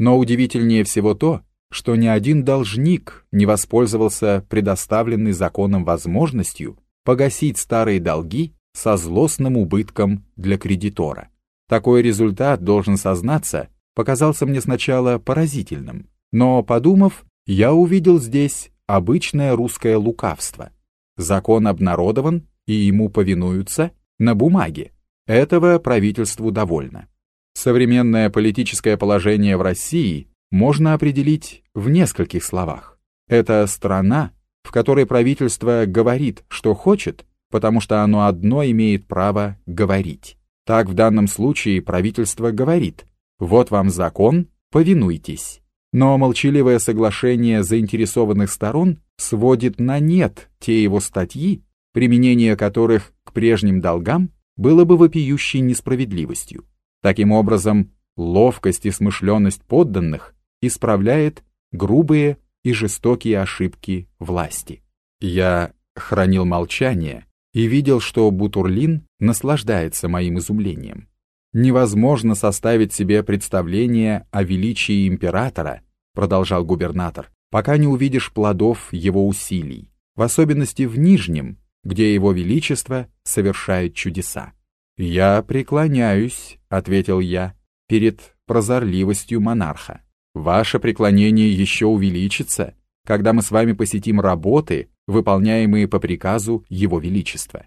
Но удивительнее всего то, что ни один должник не воспользовался предоставленной законом возможностью погасить старые долги со злостным убытком для кредитора. Такой результат, должен сознаться, показался мне сначала поразительным, но, подумав, я увидел здесь обычное русское лукавство. Закон обнародован, и ему повинуются на бумаге. Этого правительству довольно. Современное политическое положение в России можно определить в нескольких словах. Это страна, в которой правительство говорит, что хочет, потому что оно одно имеет право говорить. Так в данном случае правительство говорит, вот вам закон, повинуйтесь. Но молчаливое соглашение заинтересованных сторон сводит на нет те его статьи, применение которых к прежним долгам было бы вопиющей несправедливостью. Таким образом, ловкость и смышленность подданных исправляет грубые и жестокие ошибки власти. Я хранил молчание и видел, что Бутурлин наслаждается моим изумлением. Невозможно составить себе представление о величии императора, продолжал губернатор, пока не увидишь плодов его усилий, в особенности в Нижнем, где его величество совершает чудеса. «Я преклоняюсь», — ответил я, — «перед прозорливостью монарха. Ваше преклонение еще увеличится, когда мы с вами посетим работы, выполняемые по приказу Его Величества.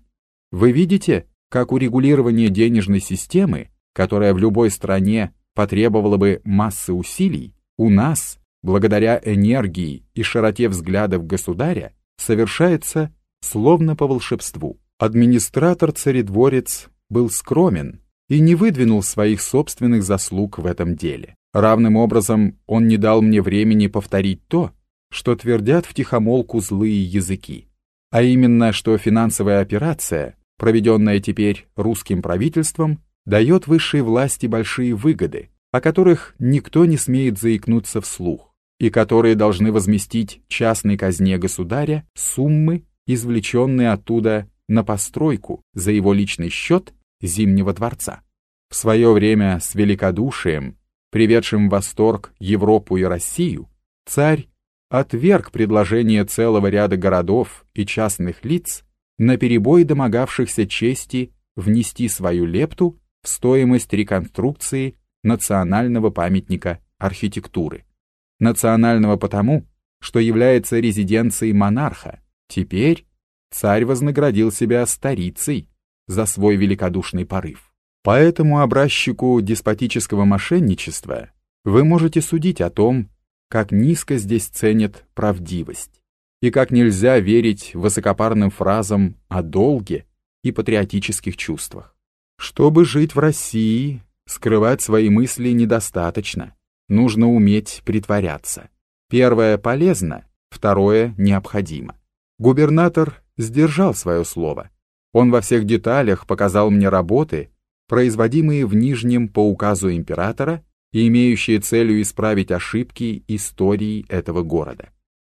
Вы видите, как урегулирование денежной системы, которая в любой стране потребовала бы массы усилий, у нас, благодаря энергии и широте взглядов государя, совершается словно по волшебству. Администратор-царедворец был скромен и не выдвинул своих собственных заслуг в этом деле. Равным образом он не дал мне времени повторить то, что твердят в тихомолку злые языки, а именно, что финансовая операция, проведенная теперь русским правительством, дает высшей власти большие выгоды, о которых никто не смеет заикнуться вслух, и которые должны возместить частной казне государя суммы, извлеченные оттуда на постройку за его личный счет Зимнего дворца. В свое время с великодушием, приведшим в восторг Европу и Россию, царь отверг предложение целого ряда городов и частных лиц, на перебой домогавшихся чести внести свою лепту в стоимость реконструкции национального памятника архитектуры. Национального потому, что является резиденцией монарха. Теперь царь вознаградил себя старицей за свой великодушный порыв. По этому образчику деспотического мошенничества вы можете судить о том, как низко здесь ценят правдивость и как нельзя верить высокопарным фразам о долге и патриотических чувствах. Чтобы жить в России, скрывать свои мысли недостаточно, нужно уметь притворяться. Первое полезно, второе необходимо. Губернатор сдержал свое слово. Он во всех деталях показал мне работы, производимые в Нижнем по указу императора и имеющие целью исправить ошибки истории этого города.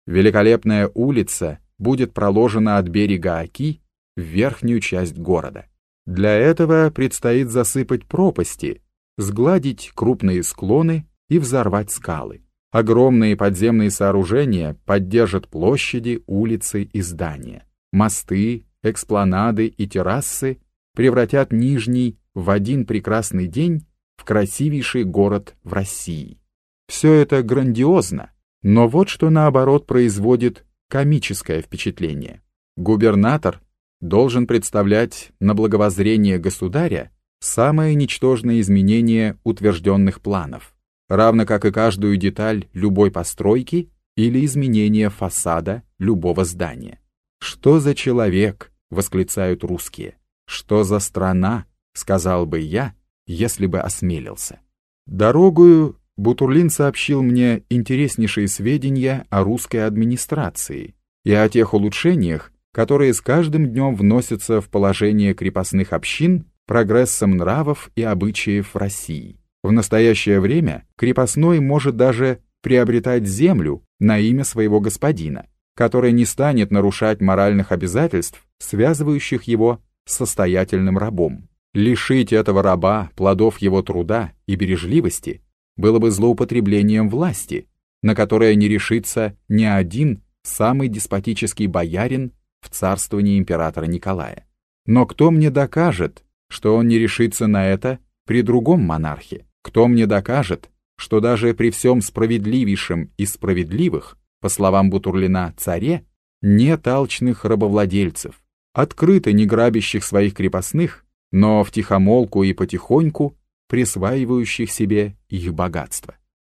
Великолепная улица будет проложена от берега Оки в верхнюю часть города. Для этого предстоит засыпать пропасти, сгладить крупные склоны и взорвать скалы. Огромные подземные сооружения поддержат площади, улицы и здания. Мосты, экспланады и террасы превратят Нижний в один прекрасный день в красивейший город в России. Все это грандиозно, но вот что наоборот производит комическое впечатление. Губернатор должен представлять на благовоззрение государя самое ничтожное изменение утвержденных планов, равно как и каждую деталь любой постройки или изменение фасада любого здания. «Что за человек?» — восклицают русские. «Что за страна?» — сказал бы я, если бы осмелился. Дорогую Бутурлин сообщил мне интереснейшие сведения о русской администрации и о тех улучшениях, которые с каждым днем вносятся в положение крепостных общин прогрессом нравов и обычаев России. В настоящее время крепостной может даже приобретать землю на имя своего господина, который не станет нарушать моральных обязательств, связывающих его с состоятельным рабом. Лишить этого раба плодов его труда и бережливости было бы злоупотреблением власти, на которое не решится ни один самый деспотический боярин в царствовании императора Николая. Но кто мне докажет, что он не решится на это при другом монархе? Кто мне докажет, что даже при всем справедливейшем из справедливых, по словам Бутурлина, царе, нет алчных рабовладельцев, открыто не грабящих своих крепостных, но втихомолку и потихоньку присваивающих себе их богатство.